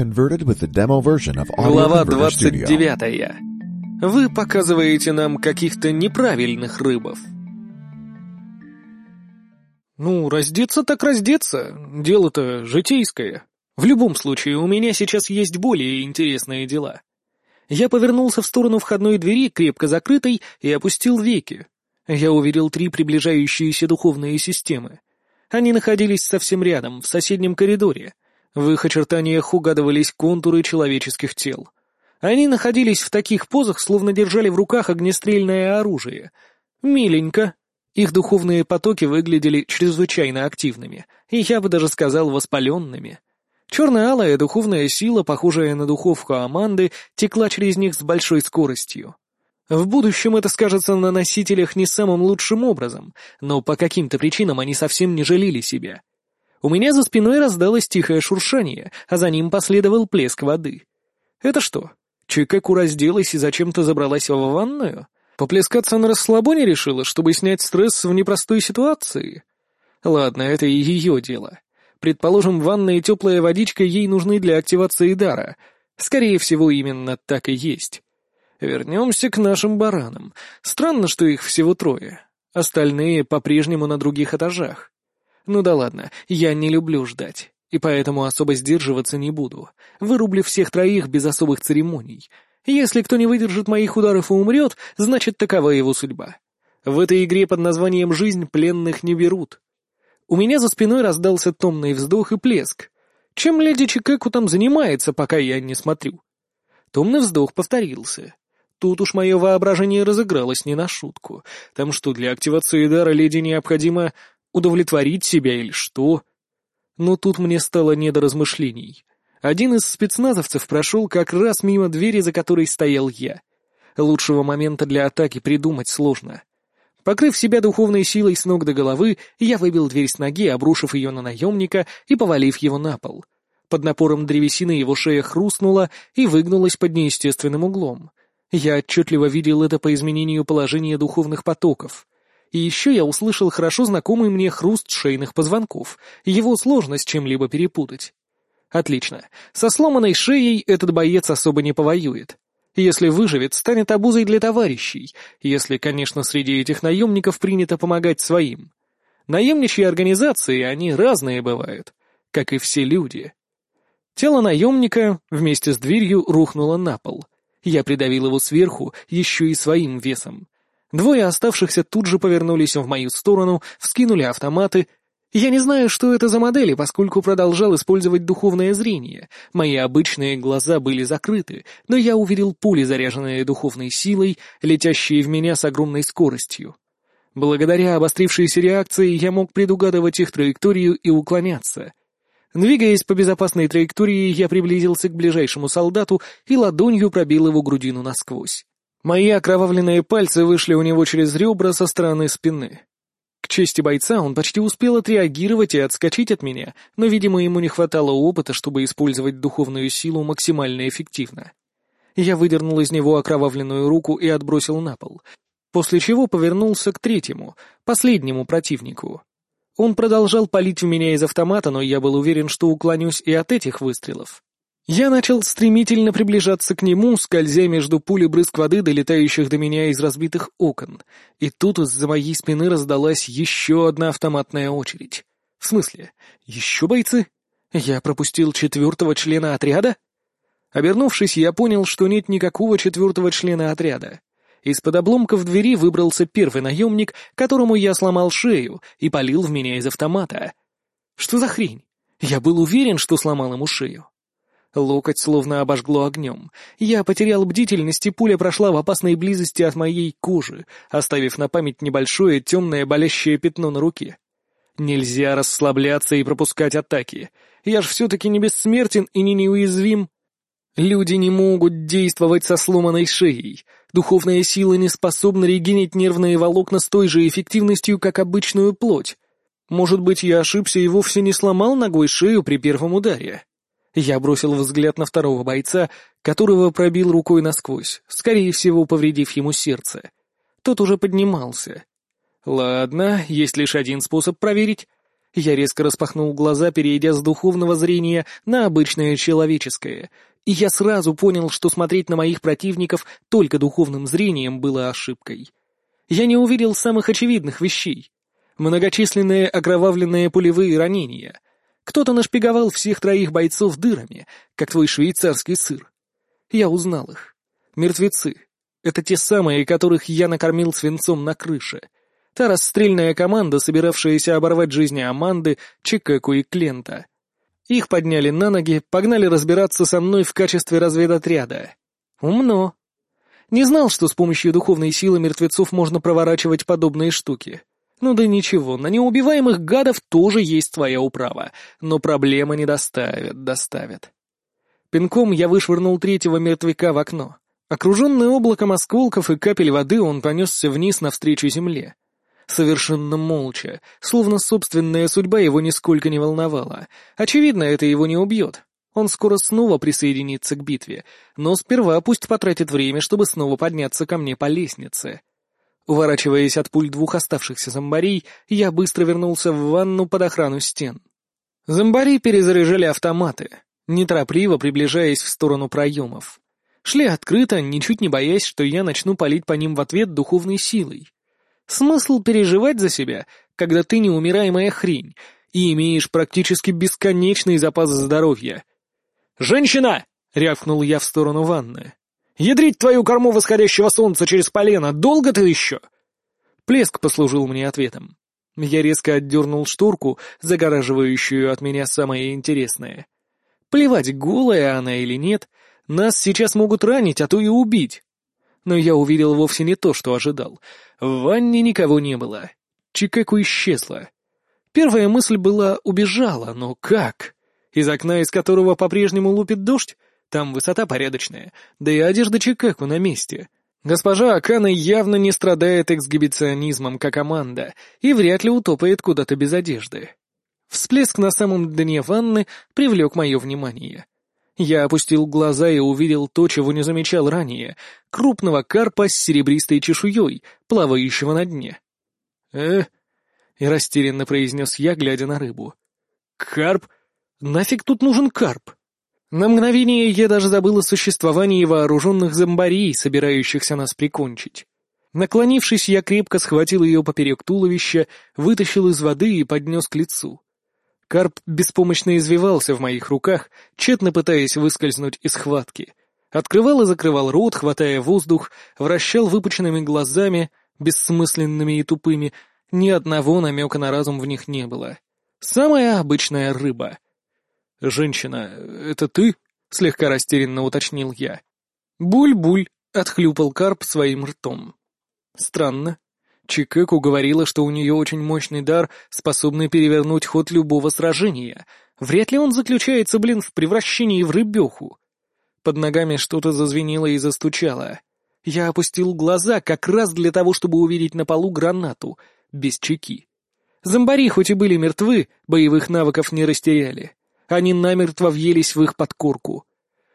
converted with the demo version of Audio Глава Converter Studio. 29. Вы показываете нам каких-то неправильных рыбов. Ну, раздеться так раздеться. Дело-то житейское. В любом случае, у меня сейчас есть более интересные дела. Я повернулся в сторону входной двери, крепко закрытой, и опустил веки. Я увидел три приближающиеся духовные системы. Они находились совсем рядом, в соседнем коридоре. В их очертаниях угадывались контуры человеческих тел. Они находились в таких позах, словно держали в руках огнестрельное оружие. Миленько. Их духовные потоки выглядели чрезвычайно активными, и я бы даже сказал воспаленными. Черно-алая духовная сила, похожая на духовку Аманды, текла через них с большой скоростью. В будущем это скажется на носителях не самым лучшим образом, но по каким-то причинам они совсем не жалели себя. У меня за спиной раздалось тихое шуршание, а за ним последовал плеск воды. Это что, Чикеку разделась и зачем-то забралась в ванную? Поплескаться на расслабоне решила, чтобы снять стресс в непростой ситуации? Ладно, это и ее дело. Предположим, ванная и теплая водичка ей нужны для активации дара. Скорее всего, именно так и есть. Вернемся к нашим баранам. Странно, что их всего трое. Остальные по-прежнему на других этажах. Ну да ладно, я не люблю ждать, и поэтому особо сдерживаться не буду. Вырублю всех троих без особых церемоний. Если кто не выдержит моих ударов и умрет, значит, такова его судьба. В этой игре под названием «Жизнь» пленных не берут. У меня за спиной раздался томный вздох и плеск. Чем леди Чикеку там занимается, пока я не смотрю? Томный вздох повторился. Тут уж мое воображение разыгралось не на шутку. Там что, для активации дара леди необходимо удовлетворить себя или что? Но тут мне стало не до размышлений. Один из спецназовцев прошел как раз мимо двери, за которой стоял я. Лучшего момента для атаки придумать сложно. Покрыв себя духовной силой с ног до головы, я выбил дверь с ноги, обрушив ее на наемника и повалив его на пол. Под напором древесины его шея хрустнула и выгнулась под неестественным углом. Я отчетливо видел это по изменению положения духовных потоков. И еще я услышал хорошо знакомый мне хруст шейных позвонков, его сложность чем-либо перепутать. Отлично. Со сломанной шеей этот боец особо не повоюет. Если выживет, станет обузой для товарищей, если, конечно, среди этих наемников принято помогать своим. Наемничьи организации, они разные бывают, как и все люди. Тело наемника вместе с дверью рухнуло на пол. Я придавил его сверху еще и своим весом. Двое оставшихся тут же повернулись в мою сторону, вскинули автоматы. Я не знаю, что это за модели, поскольку продолжал использовать духовное зрение. Мои обычные глаза были закрыты, но я увидел пули, заряженные духовной силой, летящие в меня с огромной скоростью. Благодаря обострившейся реакции я мог предугадывать их траекторию и уклоняться. Двигаясь по безопасной траектории, я приблизился к ближайшему солдату и ладонью пробил его грудину насквозь. Мои окровавленные пальцы вышли у него через ребра со стороны спины. К чести бойца он почти успел отреагировать и отскочить от меня, но, видимо, ему не хватало опыта, чтобы использовать духовную силу максимально эффективно. Я выдернул из него окровавленную руку и отбросил на пол, после чего повернулся к третьему, последнему противнику. Он продолжал палить в меня из автомата, но я был уверен, что уклонюсь и от этих выстрелов. Я начал стремительно приближаться к нему, скользя между пули брызг воды, долетающих до меня из разбитых окон, и тут из-за моей спины раздалась еще одна автоматная очередь. В смысле, еще бойцы? Я пропустил четвертого члена отряда? Обернувшись, я понял, что нет никакого четвертого члена отряда. Из-под обломков двери выбрался первый наемник, которому я сломал шею и полил в меня из автомата. Что за хрень? Я был уверен, что сломал ему шею. Локоть словно обожгло огнем. Я потерял бдительность, и пуля прошла в опасной близости от моей кожи, оставив на память небольшое темное болящее пятно на руке. Нельзя расслабляться и пропускать атаки. Я ж все-таки не бессмертен и не неуязвим. Люди не могут действовать со сломанной шеей. Духовная сила не способна регенить нервные волокна с той же эффективностью, как обычную плоть. Может быть, я ошибся и вовсе не сломал ногой шею при первом ударе? Я бросил взгляд на второго бойца, которого пробил рукой насквозь, скорее всего, повредив ему сердце. Тот уже поднимался. Ладно, есть лишь один способ проверить. Я резко распахнул глаза, перейдя с духовного зрения на обычное человеческое, и я сразу понял, что смотреть на моих противников только духовным зрением было ошибкой. Я не увидел самых очевидных вещей. Многочисленные окровавленные пулевые ранения. Кто-то нашпиговал всех троих бойцов дырами, как твой швейцарский сыр. Я узнал их. Мертвецы. Это те самые, которых я накормил свинцом на крыше. Та расстрельная команда, собиравшаяся оборвать жизни Аманды, Чикеку и Клента. Их подняли на ноги, погнали разбираться со мной в качестве разведотряда. Умно. Не знал, что с помощью духовной силы мертвецов можно проворачивать подобные штуки. Ну да ничего, на неубиваемых гадов тоже есть твоя управа, но проблемы не доставят, доставят. Пинком я вышвырнул третьего мертвяка в окно. Окруженный облаком осколков и капель воды, он понесся вниз навстречу земле совершенно молча, словно собственная судьба его нисколько не волновала. Очевидно, это его не убьет. Он скоро снова присоединится к битве, но сперва пусть потратит время, чтобы снова подняться ко мне по лестнице. Уворачиваясь от пуль двух оставшихся зомбарей, я быстро вернулся в ванну под охрану стен. Зомбари перезаряжали автоматы, неторопливо приближаясь в сторону проемов. Шли открыто, ничуть не боясь, что я начну палить по ним в ответ духовной силой. Смысл переживать за себя, когда ты неумираемая хрень и имеешь практически бесконечный запас здоровья. «Женщина!» — рявкнул я в сторону ванны. «Ядрить твою корму восходящего солнца через полено! Долго ты еще?» Плеск послужил мне ответом. Я резко отдернул шторку, загораживающую от меня самое интересное. Плевать, голая она или нет, нас сейчас могут ранить, а то и убить но я увидел вовсе не то, что ожидал. В ванне никого не было. Чикеку исчезла. Первая мысль была «убежала», но как? Из окна, из которого по-прежнему лупит дождь? Там высота порядочная, да и одежда Чикеку на месте. Госпожа Акана явно не страдает эксгибиционизмом, как Аманда, и вряд ли утопает куда-то без одежды. Всплеск на самом дне ванны привлек мое внимание. Я опустил глаза и увидел то, чего не замечал ранее — крупного карпа с серебристой чешуей, плавающего на дне. «Э?» — и растерянно произнес я, глядя на рыбу. «Карп? Нафиг тут нужен карп?» На мгновение я даже забыл о существовании вооруженных зомбарей, собирающихся нас прикончить. Наклонившись, я крепко схватил ее поперек туловища, вытащил из воды и поднес к лицу. Карп беспомощно извивался в моих руках, тщетно пытаясь выскользнуть из схватки. Открывал и закрывал рот, хватая воздух, вращал выпученными глазами, бессмысленными и тупыми, ни одного намека на разум в них не было. Самая обычная рыба. «Женщина, это ты?» — слегка растерянно уточнил я. «Буль-буль», — отхлюпал карп своим ртом. «Странно. Чикеку говорила, что у нее очень мощный дар, способный перевернуть ход любого сражения. Вряд ли он заключается, блин, в превращении в рыбеху. Под ногами что-то зазвенело и застучало. Я опустил глаза как раз для того, чтобы увидеть на полу гранату, без чеки. Зомбари хоть и были мертвы, боевых навыков не растеряли. Они намертво въелись в их подкорку.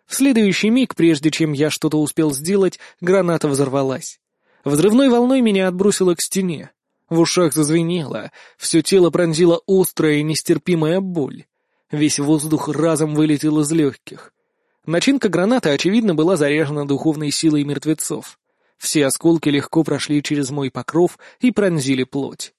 В следующий миг, прежде чем я что-то успел сделать, граната взорвалась. Взрывной волной меня отбросило к стене. В ушах зазвенело, все тело пронзила острая и нестерпимая боль. Весь воздух разом вылетел из легких. Начинка гранаты, очевидно, была заряжена духовной силой мертвецов. Все осколки легко прошли через мой покров и пронзили плоть.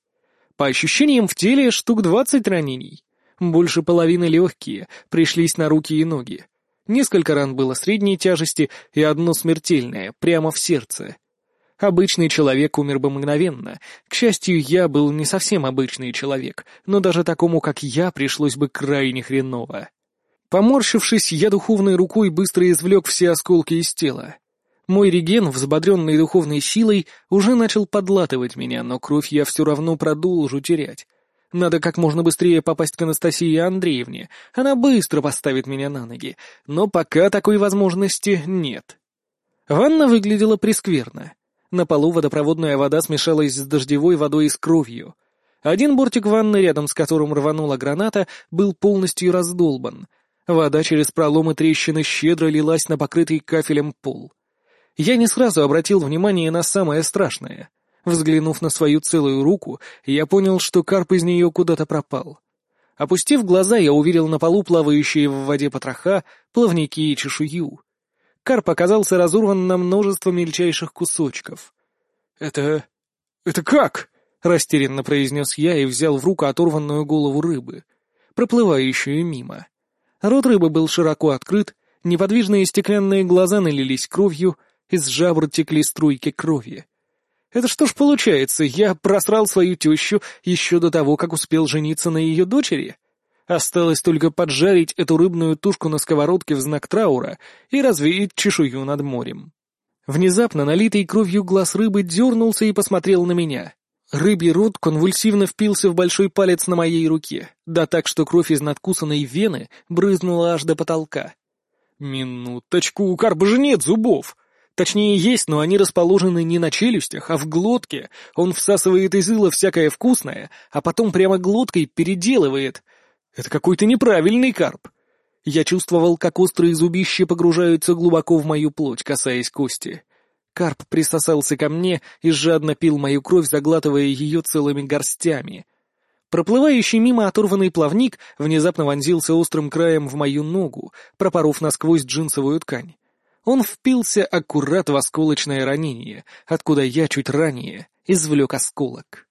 По ощущениям в теле штук двадцать ранений. Больше половины легкие, пришлись на руки и ноги. Несколько ран было средней тяжести и одно смертельное, прямо в сердце. Обычный человек умер бы мгновенно. К счастью, я был не совсем обычный человек, но даже такому, как я, пришлось бы крайне хреново. Поморщившись, я духовной рукой быстро извлек все осколки из тела. Мой реген, взбодренный духовной силой, уже начал подлатывать меня, но кровь я все равно продолжу терять. Надо как можно быстрее попасть к Анастасии Андреевне. Она быстро поставит меня на ноги. Но пока такой возможности нет. Ванна выглядела прескверно. На полу водопроводная вода смешалась с дождевой водой и с кровью. Один бортик ванны, рядом с которым рванула граната, был полностью раздолбан. Вода через проломы трещины щедро лилась на покрытый кафелем пол. Я не сразу обратил внимание на самое страшное. Взглянув на свою целую руку, я понял, что карп из нее куда-то пропал. Опустив глаза, я увидел на полу плавающие в воде потроха, плавники и чешую. Карп оказался разорван на множество мельчайших кусочков. «Это... это как?» — растерянно произнес я и взял в руку оторванную голову рыбы, проплывающую мимо. Рот рыбы был широко открыт, неподвижные стеклянные глаза налились кровью, из жабр текли струйки крови. Это что ж получается, я просрал свою тещу еще до того, как успел жениться на ее дочери? Осталось только поджарить эту рыбную тушку на сковородке в знак траура и развеять чешую над морем. Внезапно налитый кровью глаз рыбы дернулся и посмотрел на меня. Рыбий рот конвульсивно впился в большой палец на моей руке, да так, что кровь из надкусанной вены брызнула аж до потолка. «Минуточку, у карба же нет зубов!» Точнее, есть, но они расположены не на челюстях, а в глотке. Он всасывает из ила всякое вкусное, а потом прямо глоткой переделывает. Это какой-то неправильный карп. Я чувствовал, как острые зубища погружаются глубоко в мою плоть, касаясь кости. Карп присосался ко мне и жадно пил мою кровь, заглатывая ее целыми горстями. Проплывающий мимо оторванный плавник внезапно вонзился острым краем в мою ногу, пропоров насквозь джинсовую ткань. Он впился аккурат в осколочное ранение, откуда я чуть ранее извлек осколок.